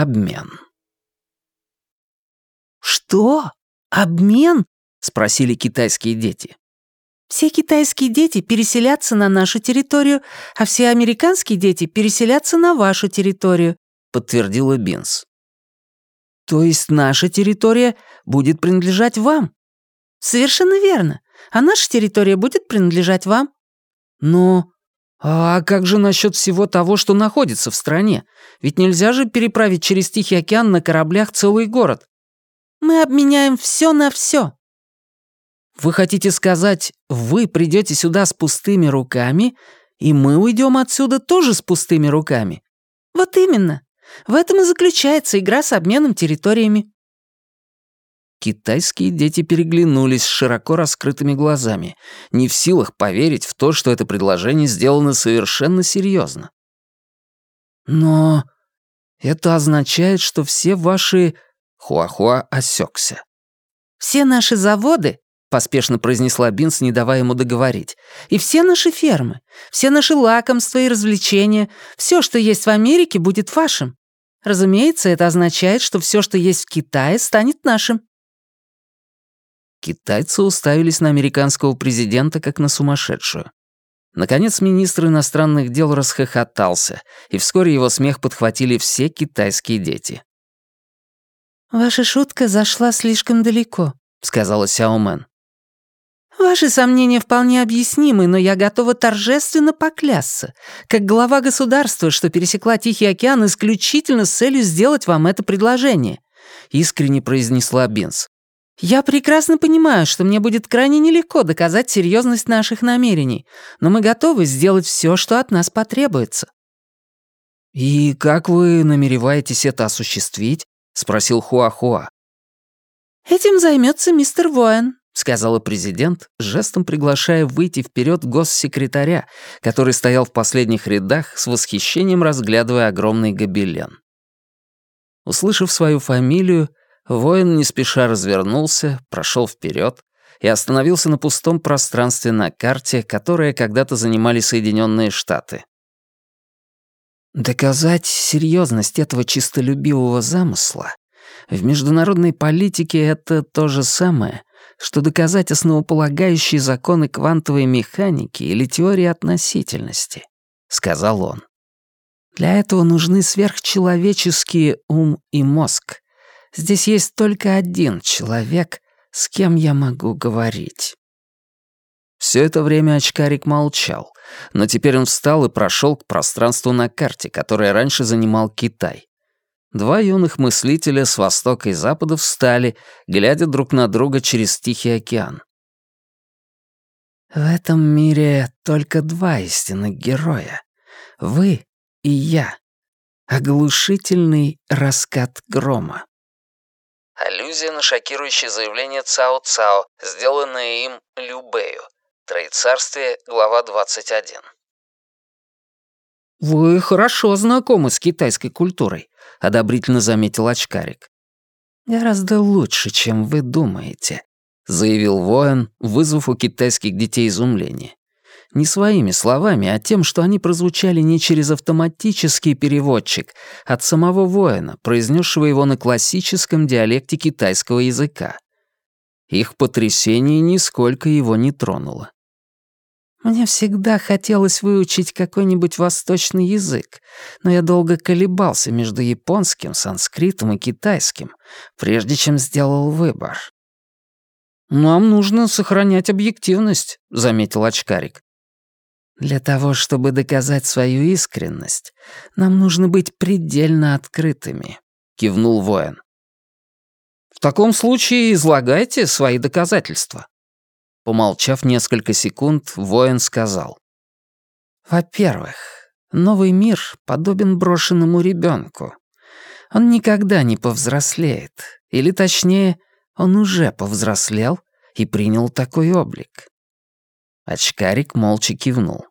обмен. «Что? Обмен?» — спросили китайские дети. «Все китайские дети переселятся на нашу территорию, а все американские дети переселятся на вашу территорию», — подтвердила Бинс. «То есть наша территория будет принадлежать вам?» «Совершенно верно. А наша территория будет принадлежать вам». «Но «А как же насчет всего того, что находится в стране? Ведь нельзя же переправить через Тихий океан на кораблях целый город». «Мы обменяем все на все. «Вы хотите сказать, вы придете сюда с пустыми руками, и мы уйдем отсюда тоже с пустыми руками?» «Вот именно. В этом и заключается игра с обменом территориями». Китайские дети переглянулись с широко раскрытыми глазами, не в силах поверить в то, что это предложение сделано совершенно серьезно. «Но это означает, что все ваши...» Хуахуа осекся. «Все наши заводы», — поспешно произнесла Бинс, не давая ему договорить, «и все наши фермы, все наши лакомства и развлечения, все, что есть в Америке, будет вашим. Разумеется, это означает, что все, что есть в Китае, станет нашим». Китайцы уставились на американского президента как на сумасшедшую. Наконец министр иностранных дел расхохотался, и вскоре его смех подхватили все китайские дети. «Ваша шутка зашла слишком далеко», — сказала Сяо Мэн. «Ваши сомнения вполне объяснимы, но я готова торжественно поклясться, как глава государства, что пересекла Тихий океан исключительно с целью сделать вам это предложение», — искренне произнесла Бинс. «Я прекрасно понимаю, что мне будет крайне нелегко доказать серьезность наших намерений, но мы готовы сделать все, что от нас потребуется». «И как вы намереваетесь это осуществить?» — спросил Хуахуа. «Этим займется мистер Воин», — сказала президент, жестом приглашая выйти вперед госсекретаря, который стоял в последних рядах с восхищением разглядывая огромный гобелен. Услышав свою фамилию, Воин не спеша развернулся, прошел вперед и остановился на пустом пространстве на карте, которое когда-то занимали Соединенные Штаты. Доказать серьезность этого чистолюбивого замысла в международной политике это то же самое, что доказать основополагающие законы квантовой механики или теории относительности, сказал он. Для этого нужны сверхчеловеческие ум и мозг, Здесь есть только один человек, с кем я могу говорить». Все это время очкарик молчал, но теперь он встал и прошел к пространству на карте, которое раньше занимал Китай. Два юных мыслителя с востока и запада встали, глядя друг на друга через Тихий океан. «В этом мире только два истинных героя. Вы и я. Оглушительный раскат грома». Аллюзия на шокирующее заявление Цао Цао, сделанное им Лю Бэю. Троецарствие, глава 21. «Вы хорошо знакомы с китайской культурой», — одобрительно заметил очкарик. «Гораздо лучше, чем вы думаете», — заявил воин, вызвав у китайских детей изумление не своими словами, а тем, что они прозвучали не через автоматический переводчик от самого воина, произнесшего его на классическом диалекте китайского языка. Их потрясение нисколько его не тронуло. Мне всегда хотелось выучить какой-нибудь восточный язык, но я долго колебался между японским, санскритом и китайским, прежде чем сделал выбор. «Нам нужно сохранять объективность», — заметил очкарик. Для того, чтобы доказать свою искренность, нам нужно быть предельно открытыми», — кивнул воин. «В таком случае излагайте свои доказательства». Помолчав несколько секунд, воин сказал. «Во-первых, новый мир подобен брошенному ребенку. Он никогда не повзрослеет, или точнее, он уже повзрослел и принял такой облик». Очкарик молча кивнул.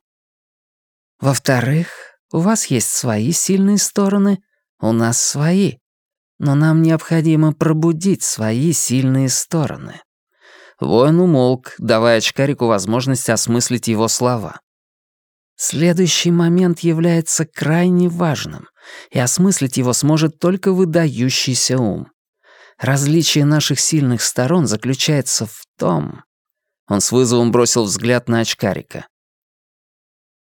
Во-вторых, у вас есть свои сильные стороны, у нас свои. Но нам необходимо пробудить свои сильные стороны». Воин умолк, давая очкарику возможность осмыслить его слова. Следующий момент является крайне важным, и осмыслить его сможет только выдающийся ум. Различие наших сильных сторон заключается в том... Он с вызовом бросил взгляд на очкарика.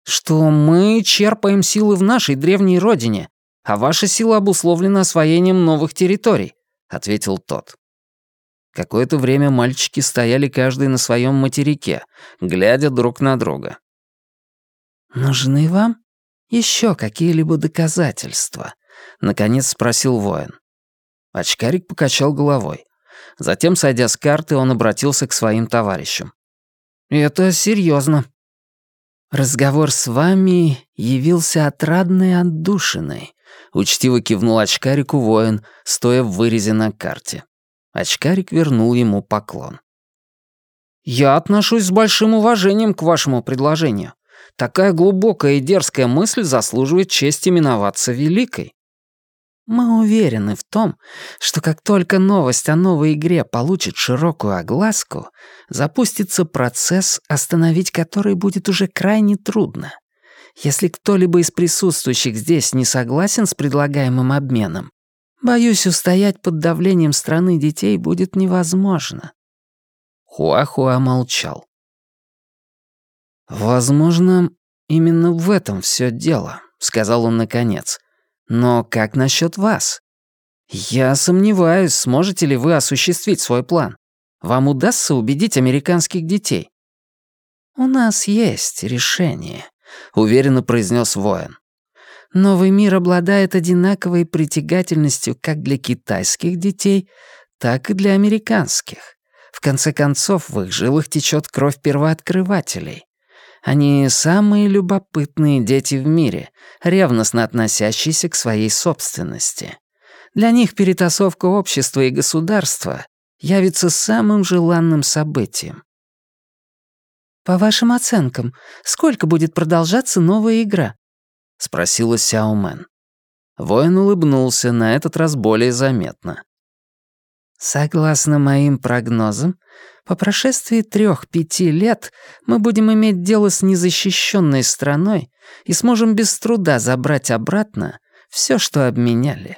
«Что мы черпаем силы в нашей древней родине, а ваша сила обусловлена освоением новых территорий», — ответил тот. Какое-то время мальчики стояли каждый на своем материке, глядя друг на друга. «Нужны вам еще какие-либо доказательства?» — наконец спросил воин. Очкарик покачал головой. Затем, сойдя с карты, он обратился к своим товарищам. «Это серьезно. Разговор с вами явился отрадной отдушиной», — учтиво кивнул очкарику воин, стоя в вырезе на карте. Очкарик вернул ему поклон. «Я отношусь с большим уважением к вашему предложению. Такая глубокая и дерзкая мысль заслуживает чести именоваться великой. Мы уверены в том, что как только новость о новой игре получит широкую огласку, запустится процесс, остановить который будет уже крайне трудно. Если кто-либо из присутствующих здесь не согласен с предлагаемым обменом, боюсь, устоять под давлением страны детей будет невозможно. Хуахуа молчал. «Возможно, именно в этом все дело», — сказал он наконец. «Но как насчет вас? Я сомневаюсь, сможете ли вы осуществить свой план. Вам удастся убедить американских детей?» «У нас есть решение», — уверенно произнес воин. «Новый мир обладает одинаковой притягательностью как для китайских детей, так и для американских. В конце концов, в их жилах течет кровь первооткрывателей. Они самые любопытные дети в мире, ревностно относящиеся к своей собственности. Для них перетасовка общества и государства явится самым желанным событием. «По вашим оценкам, сколько будет продолжаться новая игра?» — спросила Сяо Мэн. Воин улыбнулся, на этот раз более заметно. Согласно моим прогнозам, по прошествии трех-пяти лет мы будем иметь дело с незащищенной страной и сможем без труда забрать обратно все, что обменяли.